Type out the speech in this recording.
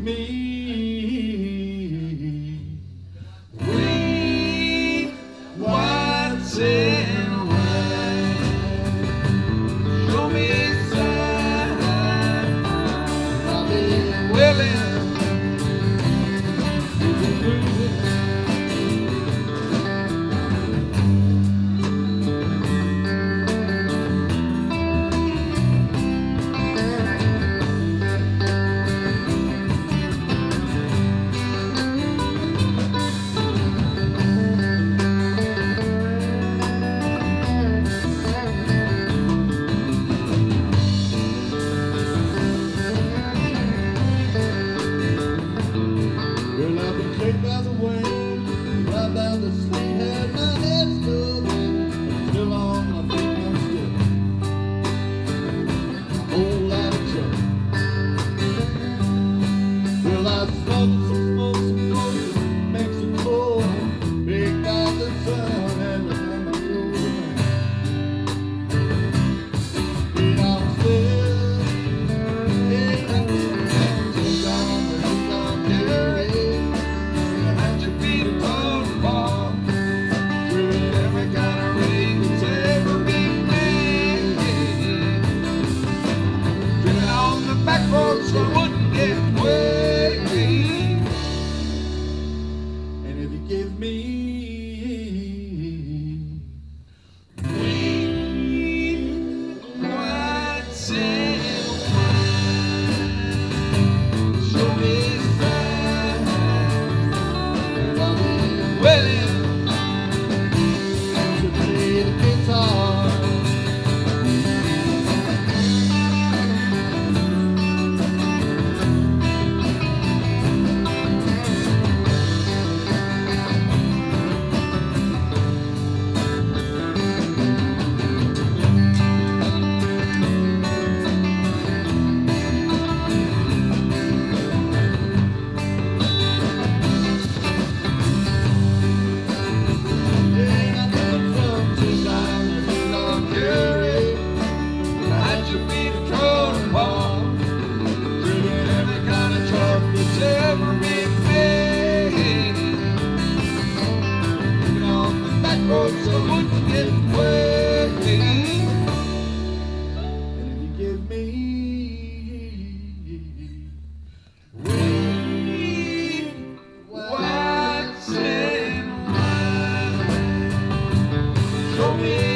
me. We watching away. so wouldn't get away. And if you give me weed, wax, and wine, show me.